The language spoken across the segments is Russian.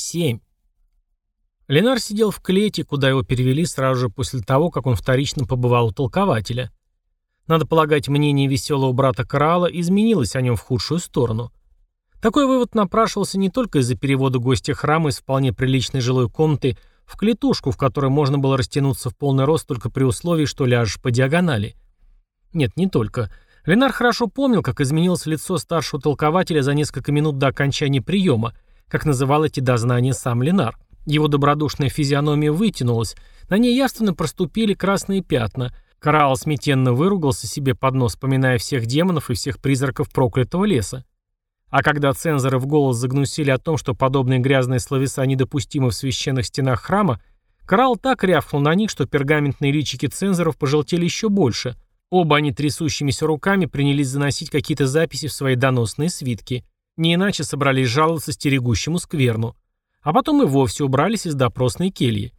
Семь. Ленар сидел в клете, куда его перевели сразу же после того, как он вторично побывал у толкователя. Надо полагать, мнение веселого брата Крала изменилось о нем в худшую сторону. Такой вывод напрашивался не только из-за перевода гостя храма из вполне приличной жилой комнаты в клетушку, в которой можно было растянуться в полный рост только при условии, что ляжешь по диагонали. Нет, не только. Ленар хорошо помнил, как изменилось лицо старшего толкователя за несколько минут до окончания приема, как называл эти дознания сам Ленар. Его добродушная физиономия вытянулась, на ней явственно проступили красные пятна. Караал смятенно выругался себе под нос, поминая всех демонов и всех призраков проклятого леса. А когда цензоры в голос загнусили о том, что подобные грязные словеса недопустимы в священных стенах храма, Карал так рявкнул на них, что пергаментные личики цензоров пожелтели еще больше. Оба они трясущимися руками принялись заносить какие-то записи в свои доносные свитки. Не иначе собрались жаловаться стерегущему скверну а потом и вовсе убрались из допросной кельи.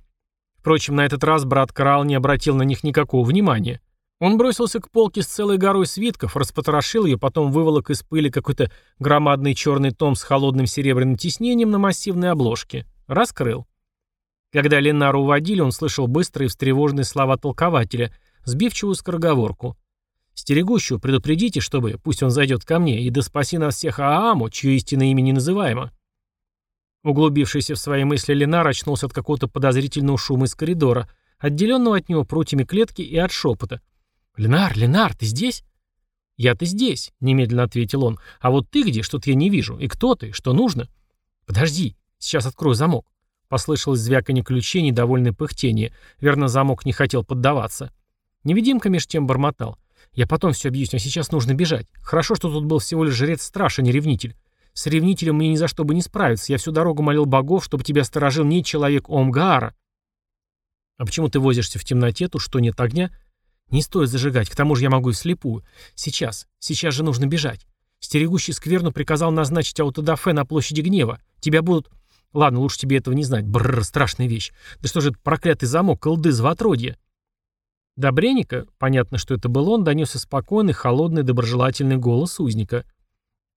Впрочем, на этот раз брат Карал не обратил на них никакого внимания. Он бросился к полке с целой горой свитков, распотрошил ее, потом выволок из пыли какой-то громадный черный том с холодным серебряным тиснением на массивной обложке. Раскрыл. Когда Ленару уводили, он слышал быстрые встревоженные слова толкователя, сбивчивую скороговорку. «Стерегущего предупредите, чтобы, пусть он зайдет ко мне, и да спаси нас всех Ааму, чье истинное имя не называемо». Углубившийся в свои мысли Ленар очнулся от какого-то подозрительного шума из коридора, отделенного от него прутьями клетки и от шепота. «Ленар, Ленар, ты здесь?» «Я-то здесь», — немедленно ответил он. «А вот ты где? Что-то я не вижу. И кто ты? Что нужно?» «Подожди, сейчас открою замок». Послышалось звяканье ключей, недовольное пыхтение. Верно, замок не хотел поддаваться. Невидимка меж тем бормотал. «Я потом все объясню, а сейчас нужно бежать. Хорошо, что тут был всего лишь жрец-страж, а не ревнитель. С ревнителем мне ни за что бы не справиться. Я всю дорогу молил богов, чтобы тебя сторожил не человек Омгаара. А почему ты возишься в темноте, тут что нет огня? Не стоит зажигать, к тому же я могу и вслепую. Сейчас, сейчас же нужно бежать. Стерегущий скверну приказал назначить аутодафе на площади гнева. Тебя будут... Ладно, лучше тебе этого не знать. Бррр, страшная вещь. Да что же это проклятый замок, колды, звотродье? До Бренника, понятно, что это был он, донесся спокойный, холодный, доброжелательный голос узника —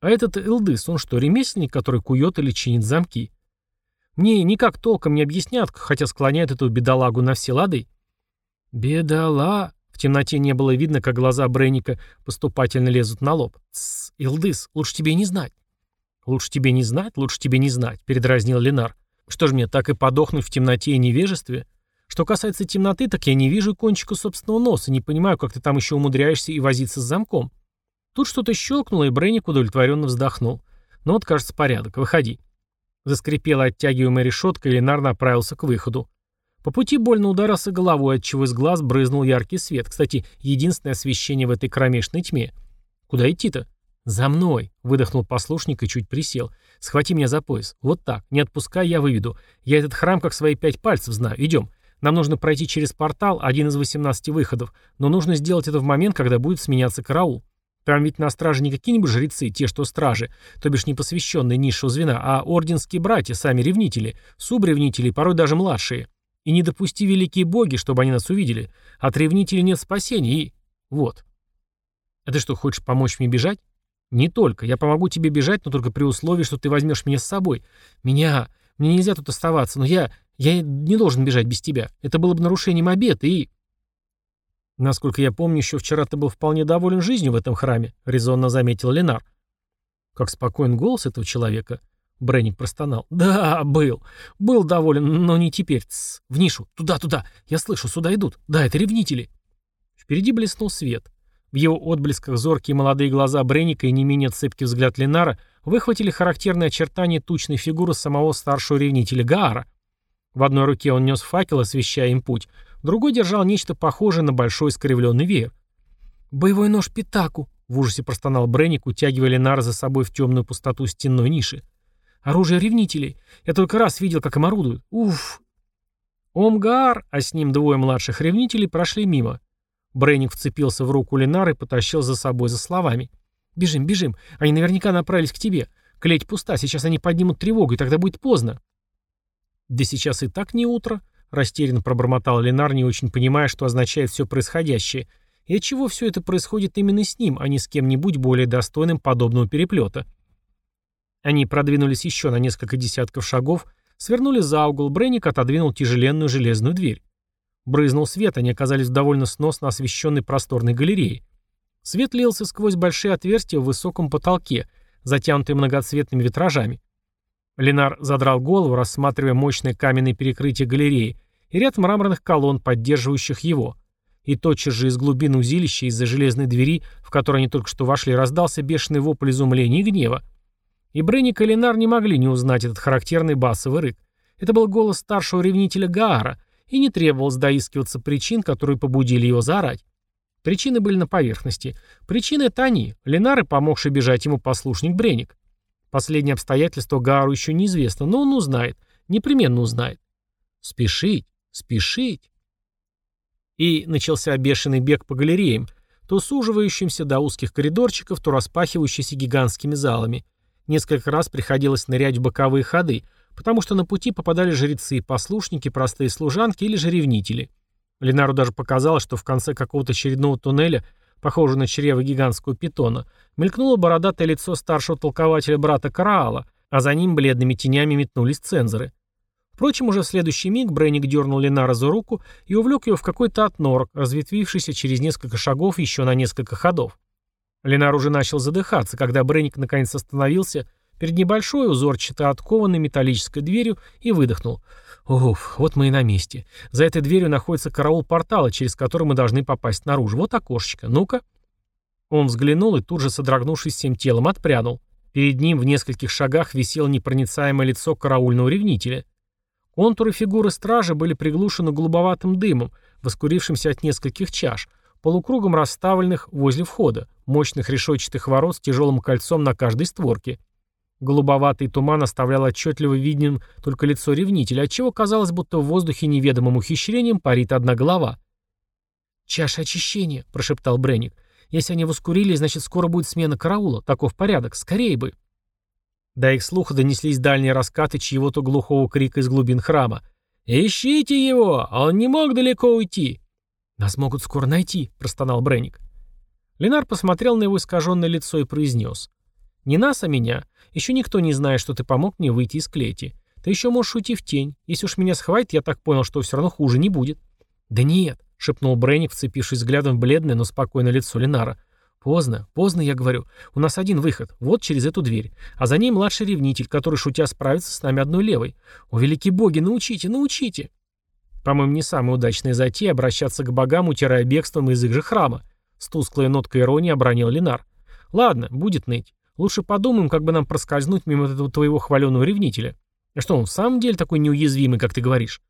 а этот Элдыс, он что, ремесленник, который кует или чинит замки? Мне никак толком не объяснят, хотя склоняют эту бедолагу на все лады. Бедола... В темноте не было видно, как глаза Бренника поступательно лезут на лоб. «Тссс, Илдыс, лучше тебе не знать». «Лучше тебе не знать, лучше тебе не знать», — передразнил Ленар. «Что ж мне, так и подохнуть в темноте и невежестве? Что касается темноты, так я не вижу кончика собственного носа, не понимаю, как ты там еще умудряешься и возиться с замком». Тут что-то щелкнуло, и Бренник удовлетворенно вздохнул. «Ну вот, кажется, порядок. Выходи». Заскрипела оттягиваемая решетка, и Ленар направился к выходу. По пути больно ударился головой, отчего из глаз брызнул яркий свет. Кстати, единственное освещение в этой кромешной тьме. «Куда идти-то?» «За мной!» — выдохнул послушник и чуть присел. «Схвати меня за пояс. Вот так. Не отпускай, я выведу. Я этот храм как свои пять пальцев знаю. Идем. Нам нужно пройти через портал, один из 18 выходов, но нужно сделать это в момент, когда будет сменяться караул. Там ведь на страже не какие-нибудь жрецы, те, что стражи, то бишь не посвященные низшего звена, а орденские братья, сами ревнители, субревнители, порой даже младшие. И не допусти великие боги, чтобы они нас увидели. От ревнителей нет спасения, и... Вот. А ты что, хочешь помочь мне бежать? Не только. Я помогу тебе бежать, но только при условии, что ты возьмешь меня с собой. Меня... Мне нельзя тут оставаться, но я... Я не должен бежать без тебя. Это было бы нарушением обета и... «Насколько я помню, еще вчера ты был вполне доволен жизнью в этом храме», — резонно заметил Ленар. Как спокоен голос этого человека. Бренник простонал. «Да, был. Был доволен, но не теперь. Тс, в нишу. Туда, туда. Я слышу, сюда идут. Да, это ревнители». Впереди блеснул свет. В его отблесках зоркие молодые глаза Бренника и не менее цепкий взгляд Ленара выхватили характерные очертания тучной фигуры самого старшего ревнителя Гаара. В одной руке он нес факел, освещая им путь, Другой держал нечто похожее на большой искривленный веер. «Боевой нож Питаку!» — в ужасе простонал Бренник, утягивая Ленара за собой в темную пустоту стенной ниши. «Оружие ревнителей! Я только раз видел, как им орудуют! Уф!» Омгар, а с ним двое младших ревнителей, прошли мимо. Бренник вцепился в руку Ленара и потащил за собой за словами. «Бежим, бежим! Они наверняка направились к тебе. Клеть пуста, сейчас они поднимут тревогу, и тогда будет поздно». «Да сейчас и так не утро», Растерянно пробормотал Ленар, не очень понимая, что означает все происходящее, и отчего все это происходит именно с ним, а не с кем-нибудь более достойным подобного переплета. Они продвинулись еще на несколько десятков шагов, Свернули за угол, Бренник отодвинул тяжеленную железную дверь. Брызнул свет, они оказались в довольно сносно освещенной просторной галерее. Свет лился сквозь большие отверстия в высоком потолке, затянутые многоцветными витражами. Ленар задрал голову, рассматривая мощное каменное перекрытие галереи и ряд мраморных колонн, поддерживающих его. И тотчас же из глубины узилища, из-за железной двери, в которой они только что вошли, раздался бешеный вопль изумления и гнева. И Бренник и Ленар не могли не узнать этот характерный басовый рык. Это был голос старшего ревнителя Гаара, и не требовалось доискиваться причин, которые побудили его заорать. Причины были на поверхности. Причины — это они, Ленар и помогший бежать ему послушник Бренник. Последнее обстоятельство Гаару еще неизвестно, но он узнает, непременно узнает. Спешить, спешить. И начался бешеный бег по галереям, то суживающимся до узких коридорчиков, то распахивающимся гигантскими залами. Несколько раз приходилось нырять в боковые ходы, потому что на пути попадали жрецы, послушники, простые служанки или же ревнители. Ленару даже показалось, что в конце какого-то очередного туннеля, похожего на чрево гигантского питона, мелькнуло бородатое лицо старшего толкователя брата Караала, а за ним бледными тенями метнулись цензоры. Впрочем, уже в следующий миг Бренник дернул Ленара за руку и увлек его в какой-то отнорок, разветвившийся через несколько шагов еще на несколько ходов. Ленар уже начал задыхаться, когда Бренник наконец остановился перед небольшой узорчато откованной металлической дверью и выдохнул. «Уф, вот мы и на месте. За этой дверью находится караул портала, через который мы должны попасть наружу. Вот окошечко. Ну-ка». Он взглянул и тут же, содрогнувшись всем телом, отпрянул. Перед ним в нескольких шагах висело непроницаемое лицо караульного ревнителя. Контуры фигуры стражи были приглушены голубоватым дымом, воскурившимся от нескольких чаш, полукругом расставленных возле входа, мощных решетчатых ворот с тяжелым кольцом на каждой створке. Голубоватый туман оставлял отчетливо видным только лицо ревнителя, отчего казалось, будто в воздухе неведомым ухищрением парит одна голова. «Чаша очищения», — прошептал Бренник. «Если они воскурили, значит, скоро будет смена караула. Таков порядок. Скорее бы». До их слуха донеслись дальние раскаты чьего-то глухого крика из глубин храма. «Ищите его! Он не мог далеко уйти!» «Нас могут скоро найти», — простонал Бренник. Ленар посмотрел на его искаженное лицо и произнес. «Не нас, а меня. Еще никто не знает, что ты помог мне выйти из клети. Ты еще можешь уйти в тень. Если уж меня схватит, я так понял, что все равно хуже не будет». «Да нет», — шепнул Бренник, вцепившись взглядом в бледное, но спокойное лицо Ленара. «Поздно, поздно, я говорю. У нас один выход, вот через эту дверь. А за ней младший ревнитель, который, шутя, справится с нами одной левой. О, великие боги, научите, научите!» По-моему, не самая удачная затея обращаться к богам, утирая бегством из их же храма. С тусклой ноткой иронии обронил Ленар. «Ладно, будет ныть. Лучше подумаем, как бы нам проскользнуть мимо этого твоего хваленого ревнителя. А что, он в самом деле такой неуязвимый, как ты говоришь?»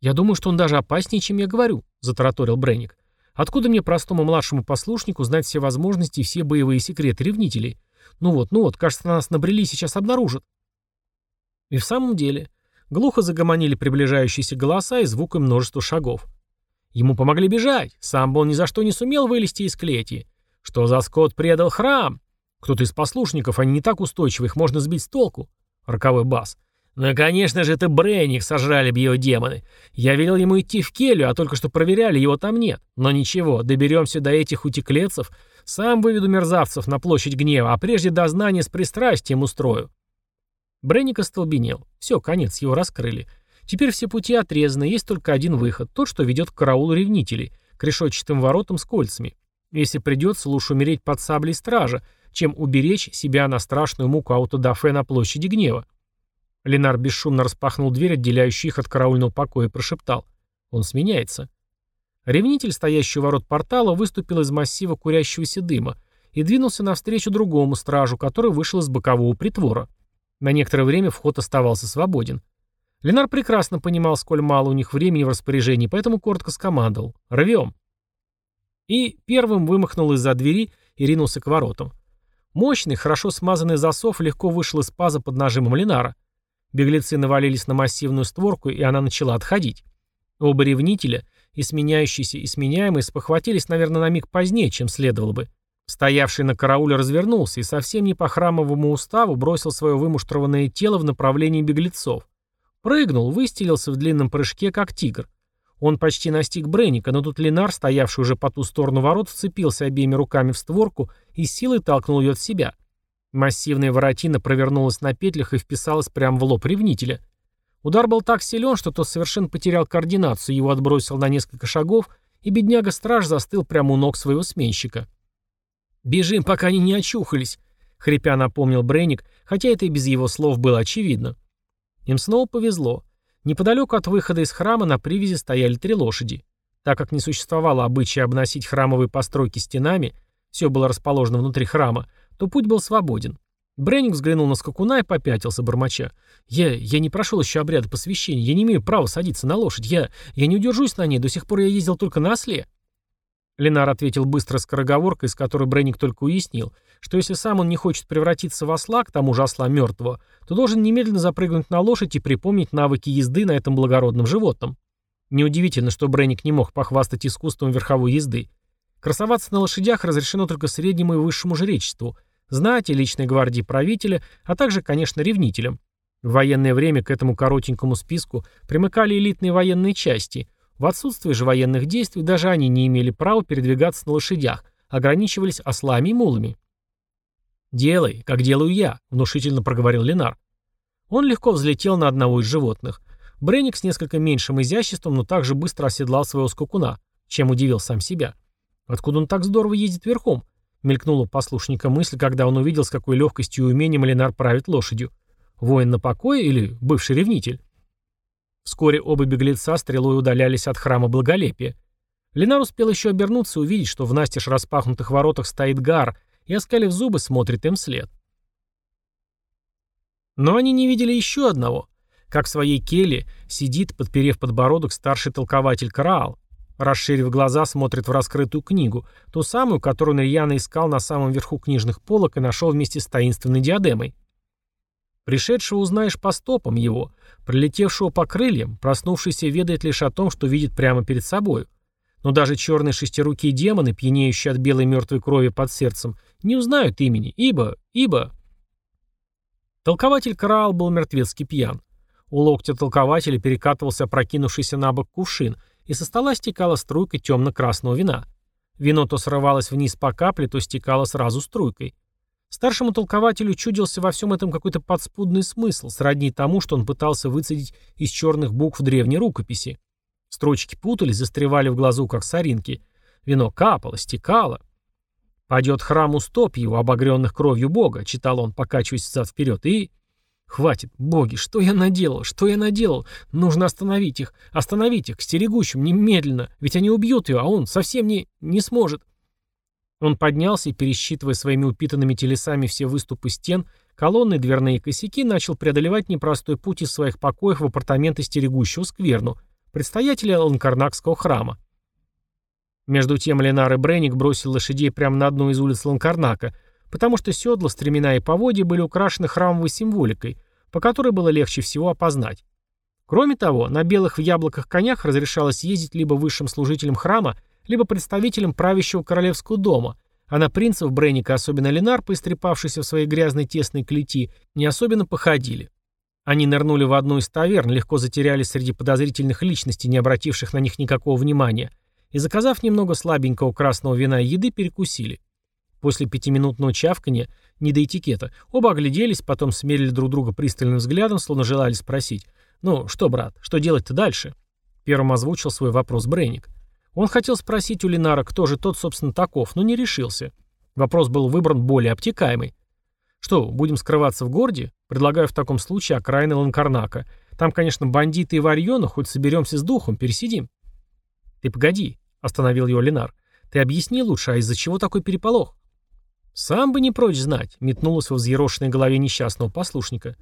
«Я думаю, что он даже опаснее, чем я говорю», — затараторил Бренник. Откуда мне, простому младшему послушнику, знать все возможности и все боевые секреты ревнителей? Ну вот, ну вот, кажется, нас набрели сейчас обнаружат. И в самом деле, глухо загомонили приближающиеся голоса и звуком множества шагов. Ему помогли бежать, сам бы он ни за что не сумел вылезти из клети. Что за скот предал храм? Кто-то из послушников, они не так устойчивы, их можно сбить с толку. Роковой бас. Ну, конечно же, это Бренник сожрали биодемоны. Я велел ему идти в келью, а только что проверяли, его там нет. Но ничего, доберемся до этих утеклецов, сам выведу мерзавцев на площадь гнева, а прежде дознание с пристрастием устрою. Бренник остолбенел. Все, конец, его раскрыли. Теперь все пути отрезаны, есть только один выход, тот, что ведет к караулу ревнителей, к решетчатым воротам с кольцами. Если придется, лучше умереть под саблей стража, чем уберечь себя на страшную муку аутодафе на площади гнева. Ленар бесшумно распахнул дверь, отделяющую их от караульного покоя, и прошептал. «Он сменяется». Ревнитель, стоящий у ворот портала, выступил из массива курящегося дыма и двинулся навстречу другому стражу, который вышел из бокового притвора. На некоторое время вход оставался свободен. Ленар прекрасно понимал, сколь мало у них времени в распоряжении, поэтому коротко скомандовал «Рвем!». И первым вымахнул из-за двери и ринулся к воротам. Мощный, хорошо смазанный засов легко вышел из паза под нажимом Ленара. Беглецы навалились на массивную створку, и она начала отходить. Оба ревнителя, и сменяющийся, и сменяемый, спохватились, наверное, на миг позднее, чем следовало бы. Стоявший на карауле развернулся и совсем не по храмовому уставу бросил свое вымуштрованное тело в направлении беглецов. Прыгнул, выстелился в длинном прыжке, как тигр. Он почти настиг Бренника, но тут Ленар, стоявший уже по ту сторону ворот, вцепился обеими руками в створку и силой толкнул ее от себя — Массивная воротина провернулась на петлях и вписалась прямо в лоб ревнителя. Удар был так силен, что тот совершенно потерял координацию, его отбросил на несколько шагов, и бедняга-страж застыл прямо у ног своего сменщика. «Бежим, пока они не очухались», — хрипя напомнил Брейник, хотя это и без его слов было очевидно. Им снова повезло. Неподалеку от выхода из храма на привязи стояли три лошади. Так как не существовало обычая обносить храмовые постройки стенами, все было расположено внутри храма, то путь был свободен. Бренник взглянул на скакуна и попятился, бормоча. «Я... я не прошел еще обряда посвящения, я не имею права садиться на лошадь, я... я не удержусь на ней, до сих пор я ездил только на осле». Ленар ответил быстро скороговоркой, из которой Бренник только уяснил, что если сам он не хочет превратиться в осла, к тому же осла мертвого, то должен немедленно запрыгнуть на лошадь и припомнить навыки езды на этом благородном животном. Неудивительно, что Бренник не мог похвастать искусством верховой езды. Красоваться на лошадях разрешено только среднему и высшему жречеству, знати, личной гвардии правителя, а также, конечно, ревнителям. В военное время к этому коротенькому списку примыкали элитные военные части, в отсутствие же военных действий даже они не имели права передвигаться на лошадях, ограничивались ослами и мулами. «Делай, как делаю я», — внушительно проговорил Ленар. Он легко взлетел на одного из животных. Бренник с несколько меньшим изяществом, но также быстро оседлал своего скакуна, чем удивил сам себя. Откуда он так здорово ездит верхом? Мелькнула послушника мысль, когда он увидел, с какой легкостью и умением Ленар правит лошадью. Воин на покое или бывший ревнитель? Вскоре оба беглеца стрелой удалялись от храма благолепия. Ленар успел еще обернуться и увидеть, что в настежь распахнутых воротах стоит Гар и, оскалив зубы, смотрит им вслед. Но они не видели еще одного. Как в своей келье сидит, подперев подбородок, старший толкователь Караал. Расширив глаза, смотрит в раскрытую книгу, ту самую, которую Нарьяна искал на самом верху книжных полок и нашел вместе с таинственной диадемой. Пришедшего узнаешь по стопам его, прилетевшего по крыльям, проснувшийся ведает лишь о том, что видит прямо перед собой. Но даже черные шестирукие демоны, пьянеющие от белой мертвой крови под сердцем, не узнают имени, ибо, ибо... Толкователь Караал был мертвецки пьян. У локтя толкователя перекатывался опрокинувшийся на бок кувшин, и со стола стекала струйка темно-красного вина. Вино то срывалось вниз по капле, то стекало сразу струйкой. Старшему толкователю чудился во всем этом какой-то подспудный смысл, сродни тому, что он пытался выцедить из черных букв древней рукописи. Строчки путались, застревали в глазу, как соринки. Вино капало, стекало. «Пойдет храму стоп его, обогренных кровью Бога», — читал он, покачиваясь взад-вперед, и... «Хватит, боги, что я наделал? Что я наделал? Нужно остановить их. Остановить их, к стерегущим, немедленно. Ведь они убьют ее, а он совсем не... не сможет». Он поднялся и, пересчитывая своими упитанными телесами все выступы стен, колонны, дверные косяки, начал преодолевать непростой путь из своих покоев в апартаменты стерегущего скверну, предстоятеля Ланкарнакского храма. Между тем Ленар и Бренник бросил лошадей прямо на одну из улиц Ланкарнака, потому что седла, стремена и поводья были украшены храмовой символикой, по которой было легче всего опознать. Кроме того, на белых в яблоках конях разрешалось ездить либо высшим служителям храма, либо представителем правящего королевского дома, а на принцев Бренника, особенно Ленар, поистрепавшийся в своей грязной тесной клети, не особенно походили. Они нырнули в одну из таверн, легко затерялись среди подозрительных личностей, не обративших на них никакого внимания, и, заказав немного слабенького красного вина и еды, перекусили. После пятиминутного чавкания, не до этикета, оба огляделись, потом смерили друг друга пристальным взглядом, словно желали спросить «Ну, что, брат, что делать-то дальше?» Первым озвучил свой вопрос Брейник. Он хотел спросить у Ленара, кто же тот, собственно, таков, но не решился. Вопрос был выбран более обтекаемый. Что, будем скрываться в городе? Предлагаю в таком случае окраины Ланкарнака. Там, конечно, бандиты и варьё, но хоть соберемся с духом, пересидим. Ты погоди, остановил его Ленар. Ты объясни лучше, а из-за чего такой переполох? Сам бы не прочь знать, метнулась во взъерошенной голове несчастного послушника.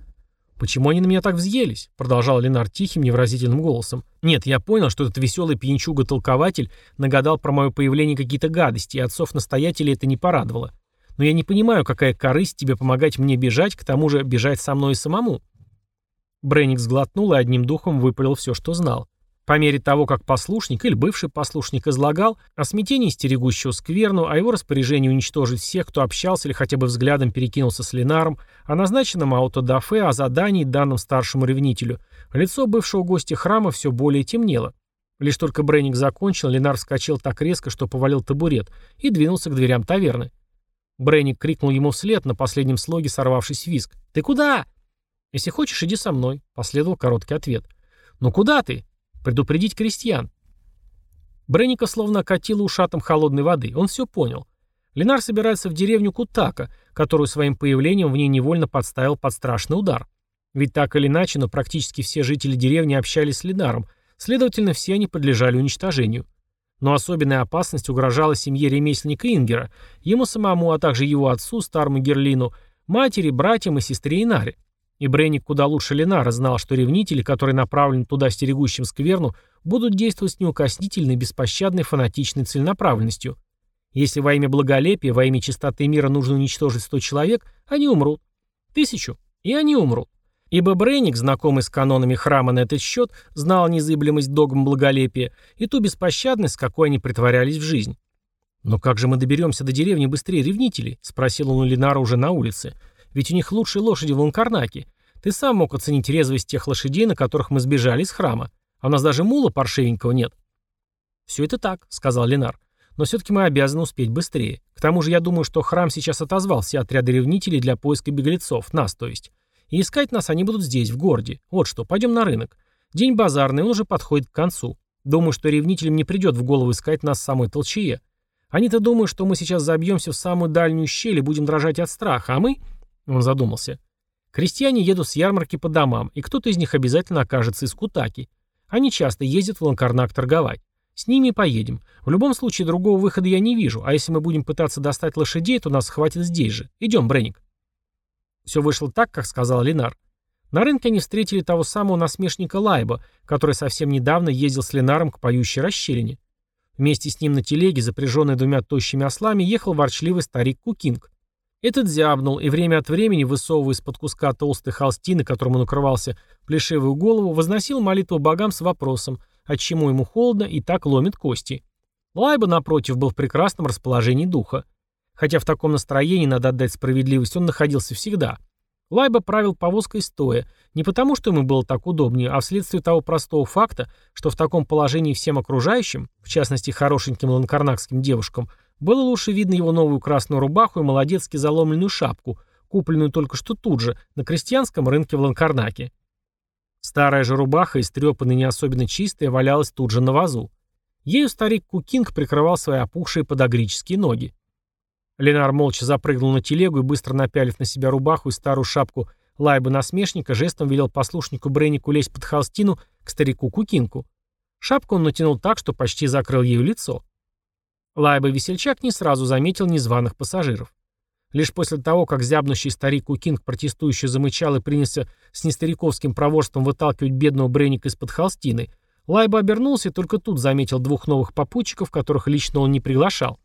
«Почему они на меня так взъелись?» — продолжал Ленар тихим, невразительным голосом. «Нет, я понял, что этот веселый пьянчуга-толкователь нагадал про мое появление какие-то гадости, и отцов-настоятелей это не порадовало. Но я не понимаю, какая корысть тебе помогать мне бежать, к тому же бежать со мной и самому». Бренник сглотнул и одним духом выпалил все, что знал. По мере того, как послушник или бывший послушник излагал о смятении стерегущего скверну, о его распоряжении уничтожить всех, кто общался или хотя бы взглядом перекинулся с Ленаром, о назначенном аутодафе, о задании, данном старшему ревнителю, лицо бывшего гостя храма все более темнело. Лишь только Бренник закончил, Ленар вскочил так резко, что повалил табурет, и двинулся к дверям таверны. Бренник крикнул ему вслед, на последнем слоге сорвавшись виск. «Ты куда?» «Если хочешь, иди со мной», — последовал короткий ответ. «Ну куда ты?» «Предупредить крестьян». Бренника словно окатило ушатом холодной воды. Он все понял. Ленар собирается в деревню Кутака, которую своим появлением в ней невольно подставил под страшный удар. Ведь так или иначе, но практически все жители деревни общались с Ленаром, следовательно, все они подлежали уничтожению. Но особенная опасность угрожала семье ремесленника Ингера, ему самому, а также его отцу, старому Герлину, матери, братьям и сестре Инаре. И Бренник куда лучше Ленара знал, что ревнители, которые направлены туда стерегущим скверну, будут действовать с неукоснительной, беспощадной, фанатичной целенаправленностью. Если во имя благолепия, во имя чистоты мира нужно уничтожить сто человек, они умрут. Тысячу. И они умрут. Ибо Брейник, знакомый с канонами храма на этот счет, знал незыблемость догм благолепия и ту беспощадность, с какой они притворялись в жизнь. «Но как же мы доберемся до деревни быстрее ревнителей?» — спросил он у Ленара уже на улице. «Ведь у них лучшие лошади в Ланкарнаке. Ты сам мог оценить резвость тех лошадей, на которых мы сбежали из храма. А у нас даже мула паршивенького нет». «Все это так», — сказал Ленар. «Но все-таки мы обязаны успеть быстрее. К тому же я думаю, что храм сейчас отозвал все отряды ревнителей для поиска беглецов, нас, то есть. И искать нас они будут здесь, в городе. Вот что, пойдем на рынок. День базарный, он уже подходит к концу. Думаю, что ревнителям не придет в голову искать нас в самой толчее. Они-то думают, что мы сейчас забьемся в самую дальнюю щель и будем дрожать от страха, а мы...» Он задумался. «Крестьяне едут с ярмарки по домам, и кто-то из них обязательно окажется из Кутаки. Они часто ездят в Ланкарнак торговать. С ними поедем. В любом случае, другого выхода я не вижу, а если мы будем пытаться достать лошадей, то нас схватят здесь же. Идем, Бренник». Все вышло так, как сказал Ленар. На рынке они встретили того самого насмешника Лайба, который совсем недавно ездил с Ленаром к поющей расщелине. Вместе с ним на телеге, запряженной двумя тощими ослами, ехал ворчливый старик Кукинг. Этот зябнул и время от времени, высовывая из-под куска толстой холстины, которым он укрывался, плешивую голову, возносил молитву богам с вопросом, отчему ему холодно и так ломит кости. Лайба, напротив, был в прекрасном расположении духа. Хотя в таком настроении, надо отдать справедливость, он находился всегда. Лайба правил повозкой стоя, не потому, что ему было так удобнее, а вследствие того простого факта, что в таком положении всем окружающим, в частности хорошеньким ланкарнакским девушкам, было лучше видно его новую красную рубаху и молодецки заломленную шапку, купленную только что тут же, на крестьянском рынке в Ланкарнаке. Старая же рубаха, истрепанная и не особенно чистая, валялась тут же на вазу. Ею старик Кукинг прикрывал свои опухшие подогрические ноги. Ленар молча запрыгнул на телегу и, быстро напялив на себя рубаху и старую шапку лайбы насмешника, жестом велел послушнику Бреннику лезть под холстину к старику Кукинку. Шапку он натянул так, что почти закрыл ею лицо. Лайба весельчак не сразу заметил незваных пассажиров. Лишь после того, как зябнущий старик Кукинг протестующий замычал и принялся с нестариковским проворством выталкивать бедного Бренника из-под холстины, Лайба обернулся и только тут заметил двух новых попутчиков, которых лично он не приглашал.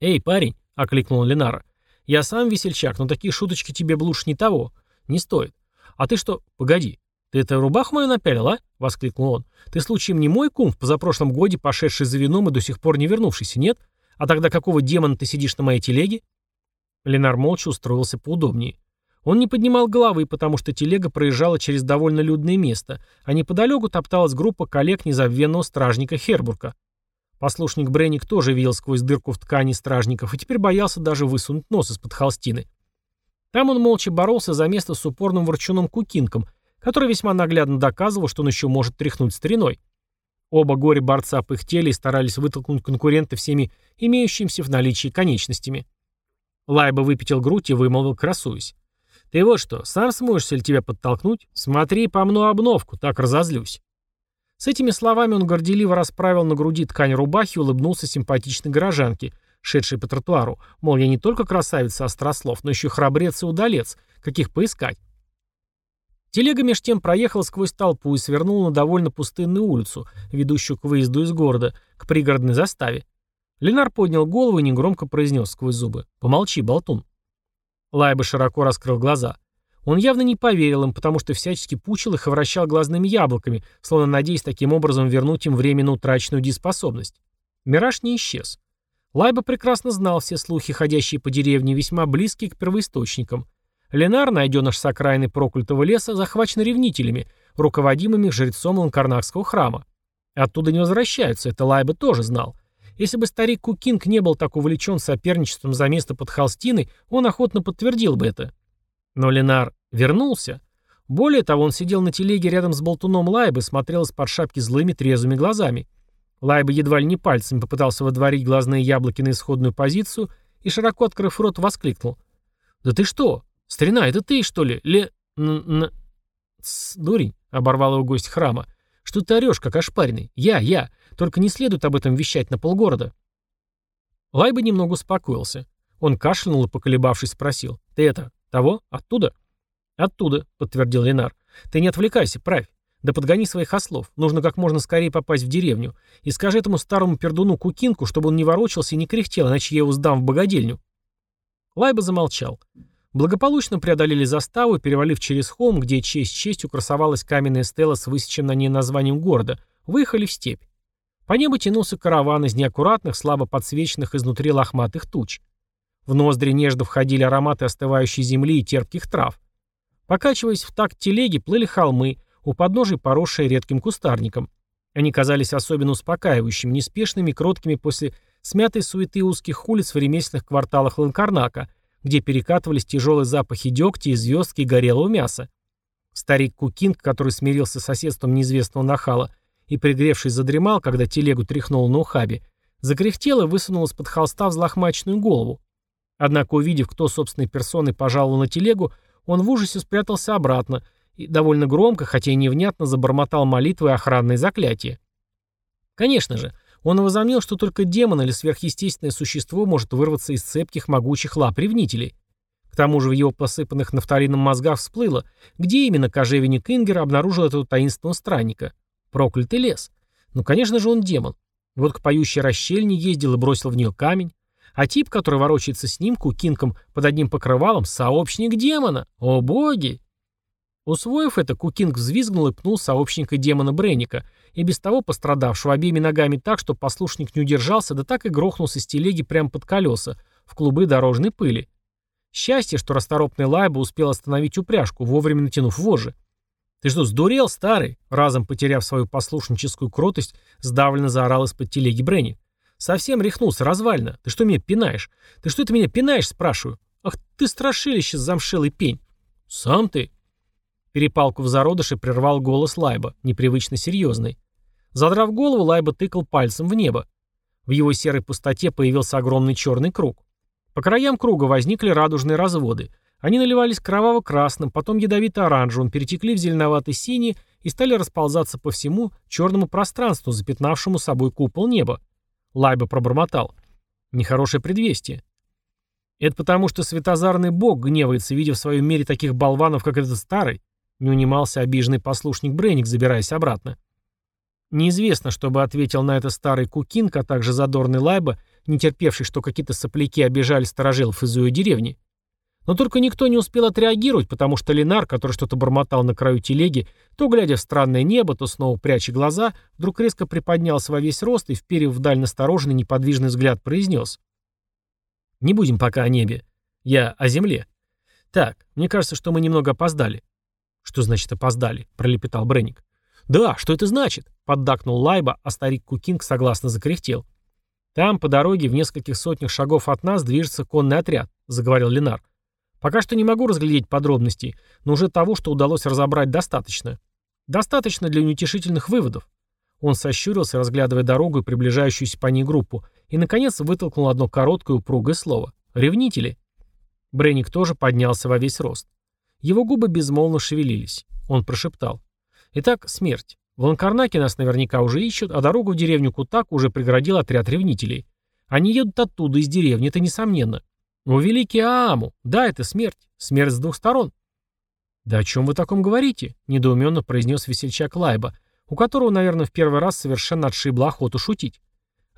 «Эй, парень!» — окликнул Ленара. «Я сам весельчак, но такие шуточки тебе бы лучше не того. Не стоит. А ты что... Погоди. Ты это рубаху мою напялил, а?» — воскликнул он. «Ты случаем не мой кум в позапрошлом годе, пошедший за вином и до сих пор не вернувшийся, нет? А тогда какого демона ты сидишь на моей телеге?» Ленар молча устроился поудобнее. Он не поднимал головы, потому что телега проезжала через довольно людное место, а неподалеку топталась группа коллег незабвенного стражника Хербурга. Послушник Бренник тоже видел сквозь дырку в ткани стражников и теперь боялся даже высунуть нос из-под холстины. Там он молча боролся за место с упорным ворчуном Кукинком, который весьма наглядно доказывал, что он еще может тряхнуть стариной. Оба горе-борца пыхтели и старались вытолкнуть конкурента всеми имеющимися в наличии конечностями. Лайба выпятил грудь и вымолвил, красуясь. «Ты вот что, сам сможешься ли тебя подтолкнуть? Смотри, помну обновку, так разозлюсь». С этими словами он горделиво расправил на груди ткань рубахи и улыбнулся симпатичной горожанке, шедшей по тротуару. Мол, я не только красавица острослов, но еще храбрец и удалец. Каких поискать? Телега меж тем проехала сквозь толпу и свернула на довольно пустынную улицу, ведущую к выезду из города, к пригородной заставе. Ленар поднял голову и негромко произнес сквозь зубы. «Помолчи, болтун». Лайба широко раскрыл глаза. Он явно не поверил им, потому что всячески пучил их и вращал глазными яблоками, словно надеясь таким образом вернуть им временно утраченную дееспособность. Мираж не исчез. Лайба прекрасно знал все слухи, ходящие по деревне, весьма близкие к первоисточникам. Ленар, найденыш с окраины проклятого леса, захвачен ревнителями, руководимыми жрецом Ланкарнакского храма. Оттуда не возвращаются, это Лайба тоже знал. Если бы старик Кукинг не был так увлечен соперничеством за место под холстиной, он охотно подтвердил бы это. Но Ленар вернулся. Более того, он сидел на телеге рядом с болтуном Лайбы, смотрел из-под шапки злыми трезвыми глазами. Лайба едва ли не пальцем попытался водворить глазные яблоки на исходную позицию и, широко открыв рот, воскликнул. «Да ты что? Старина, это ты, что ли? Ле... Н... Н... Тс, дурень!» — оборвал его гость храма. «Что ты орешь, как ошпаренный? Я, я! Только не следует об этом вещать на полгорода!» Лайба немного успокоился. Он кашлянул и, поколебавшись, спросил. «Ты это, того? Оттуда?» «Оттуда», — подтвердил Ленар. «Ты не отвлекайся, правь. Да подгони своих ослов. Нужно как можно скорее попасть в деревню. И скажи этому старому пердуну Кукинку, чтобы он не ворочался и не кряхтел, иначе я его сдам в богадельню». Лайба замолчал. Благополучно преодолели заставу, перевалив через холм, где честь честью красовалась каменная стела с высеченным на ней названием города, выехали в степь. По небу тянулся караван из неаккуратных, слабо подсвеченных изнутри лохматых туч. В ноздри нежно входили ароматы остывающей земли и терпких трав. Покачиваясь в такт телеги, плыли холмы, у подножий поросшие редким кустарником. Они казались особенно успокаивающими, неспешными, кроткими после смятой суеты узких улиц в ремесленных кварталах Ланкарнака, где перекатывались тяжелые запахи дегтя и звездки и горелого мяса. Старик Кукинг, который смирился с соседством неизвестного нахала и, пригревшись, задремал, когда телегу тряхнул на ухабе, закряхтел и высунул из-под холста взлохмаченную голову. Однако, увидев, кто собственной персоной пожаловал на телегу, он в ужасе спрятался обратно и довольно громко, хотя и невнятно, забормотал молитвы и охранные заклятия. Конечно же, он возомнил, что только демон или сверхъестественное существо может вырваться из цепких могучих лап ревнителей. К тому же в его посыпанных нафталином мозгах всплыло, где именно кожевенник Ингер обнаружил этого таинственного странника. Проклятый лес. Ну, конечно же, он демон. Вот к поющей расщельне ездил и бросил в нее камень. А тип, который ворочается с ним, кукинком под одним покрывалом, сообщник демона. О боги! Усвоив это, Кукинг взвизгнул и пнул сообщника демона Бренника, и без того пострадавшего обеими ногами так, что послушник не удержался, да так и грохнулся с телеги прямо под колеса, в клубы дорожной пыли. Счастье, что расторопный Лайба успел остановить упряжку, вовремя натянув вожжи. «Ты что, сдурел, старый?» Разом потеряв свою послушническую кротость, сдавленно заорал из-под телеги Бренник. «Совсем рехнулся, развально. Ты что меня пинаешь? Ты что это меня пинаешь, спрашиваю? Ах ты страшилище, замшелый пень!» «Сам ты?» Перепалку в зародыше прервал голос Лайба, непривычно серьезный. Задрав голову, Лайба тыкал пальцем в небо. В его серой пустоте появился огромный черный круг. По краям круга возникли радужные разводы. Они наливались кроваво-красным, потом ядовито-оранжевым, перетекли в зеленовато-синий и стали расползаться по всему черному пространству, запятнавшему собой купол неба. Лайба пробормотал. Нехорошее предвестие. Это потому, что светозарный бог гневается, видя в своем мире таких болванов, как этот старый. Не унимался обиженный послушник Бренник, забираясь обратно. Неизвестно, чтобы ответил на это старый Кукинг, а также задорный Лайба, не терпевший, что какие-то сопляки обижали сторожилов из ее деревни. Но только никто не успел отреагировать, потому что Ленар, который что-то бормотал на краю телеги, то глядя в странное небо, то снова пряча глаза, вдруг резко приподнялся во весь рост и, вперев вдаль настороженный неподвижный взгляд, произнес. «Не будем пока о небе. Я о земле. Так, мне кажется, что мы немного опоздали. «Что значит опоздали?» — пролепетал Бренник. «Да, что это значит?» — поддакнул Лайба, а старик Кукинг согласно закряхтел. «Там, по дороге, в нескольких сотнях шагов от нас движется конный отряд», — заговорил Ленар. «Пока что не могу разглядеть подробностей, но уже того, что удалось разобрать, достаточно. Достаточно для неутешительных выводов». Он сощурился, разглядывая дорогу и приближающуюся по ней группу, и, наконец, вытолкнул одно короткое упругое слово. «Ревнители». Бренник тоже поднялся во весь рост. Его губы безмолвно шевелились. Он прошептал. «Итак, смерть. В Ланкарнаке нас наверняка уже ищут, а дорогу в деревню Кутак уже преградил отряд ревнителей. Они едут оттуда, из деревни, это несомненно. Но великий Ааму, да, это смерть. Смерть с двух сторон». «Да о чем вы таком говорите?» — недоуменно произнес весельчак Лайба, у которого, наверное, в первый раз совершенно отшибла охоту шутить.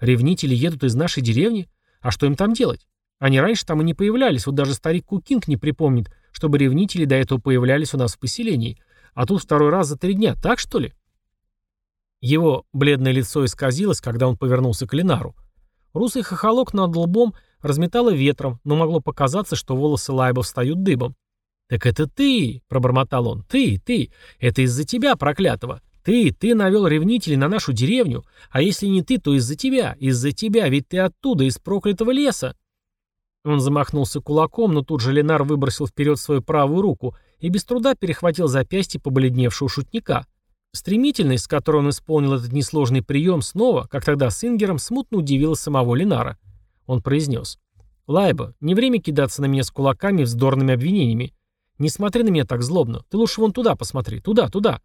«Ревнители едут из нашей деревни? А что им там делать? Они раньше там и не появлялись, вот даже старик Кукинг не припомнит, чтобы ревнители до этого появлялись у нас в поселении. А тут второй раз за три дня, так что ли? Его бледное лицо исказилось, когда он повернулся к Ленару. Русый хохолок над лбом разметало ветром, но могло показаться, что волосы Лайба встают дыбом. «Так это ты!» — пробормотал он. «Ты, ты! Это из-за тебя, проклятого! Ты, ты навел ревнителей на нашу деревню, а если не ты, то из-за тебя, из-за тебя, ведь ты оттуда, из проклятого леса!» Он замахнулся кулаком, но тут же Ленар выбросил вперед свою правую руку и без труда перехватил запястье побледневшего шутника. Стремительность, с которой он исполнил этот несложный прием, снова, как тогда с Ингером, смутно удивила самого Ленара. Он произнес. «Лайба, не время кидаться на меня с кулаками и вздорными обвинениями. Не смотри на меня так злобно. Ты лучше вон туда посмотри. Туда, туда».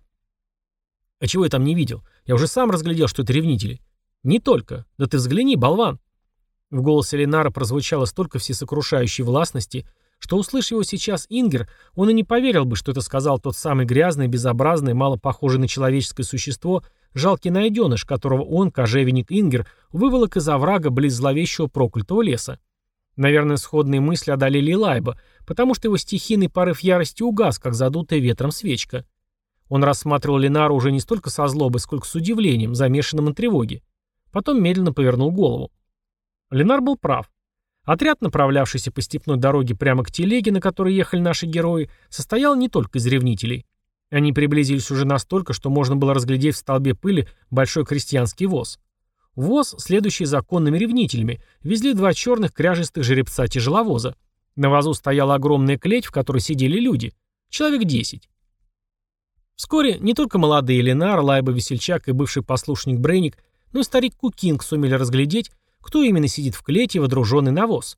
«А чего я там не видел? Я уже сам разглядел, что это ревнители». «Не только. Да ты взгляни, болван». В голосе Ленара прозвучало столько всесокрушающей властности, что, услышав его сейчас Ингер, он и не поверил бы, что это сказал тот самый грязный, безобразный, мало похожий на человеческое существо, жалкий найденыш, которого он, кожевенник Ингер, выволок из оврага близ зловещего проклятого леса. Наверное, сходные мысли одолели Лайба, потому что его стихийный порыв ярости угас, как задутая ветром свечка. Он рассматривал Ленара уже не столько со злобой, сколько с удивлением, замешанным на тревоге. Потом медленно повернул голову. Ленар был прав. Отряд, направлявшийся по степной дороге прямо к телеге, на которой ехали наши герои, состоял не только из ревнителей. Они приблизились уже настолько, что можно было разглядеть в столбе пыли большой крестьянский воз. Воз, следующий законными ревнителями, везли два черных кряжестых жеребца тяжеловоза. На возу стояла огромная клеть, в которой сидели люди. Человек десять. Вскоре не только молодые Ленар, Лайба Весельчак и бывший послушник Брейник, но и старик Кукинг сумели разглядеть, кто именно сидит в клете, водруженный на воз.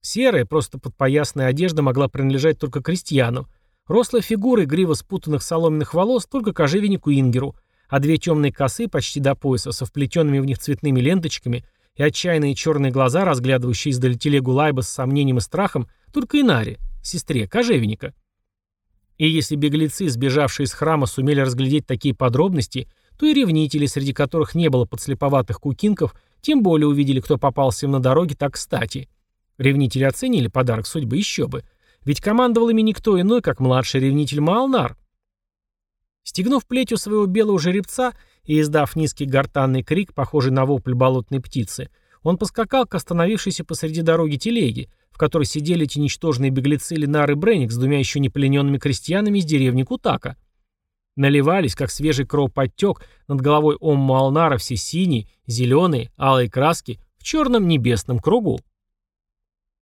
Серая, просто подпоясная одежда могла принадлежать только крестьяну. Рослая фигура и грива спутанных соломенных волос только кожевеннику Ингеру, а две темные косы почти до пояса, со вплетенными в них цветными ленточками, и отчаянные черные глаза, разглядывающие издали телегу Лайба с сомнением и страхом, только Инаре, сестре кожевенника. И если беглецы, сбежавшие из храма, сумели разглядеть такие подробности, то и ревнители, среди которых не было подслеповатых кукинков, тем более увидели, кто попался им на дороге так кстати. Ревнители оценили подарок судьбы еще бы. Ведь командовал ими никто иной, как младший ревнитель Маалнар. Стегнув плетью своего белого жеребца и издав низкий гортанный крик, похожий на вопль болотной птицы, он поскакал к остановившейся посреди дороги телеге, в которой сидели эти ничтожные беглецы Ленар и Бренник с двумя еще не плененными крестьянами из деревни Кутака. Наливались, как свежий кровоподтек, над головой Омма Алнара все синие, зеленые, алые краски в черном небесном кругу.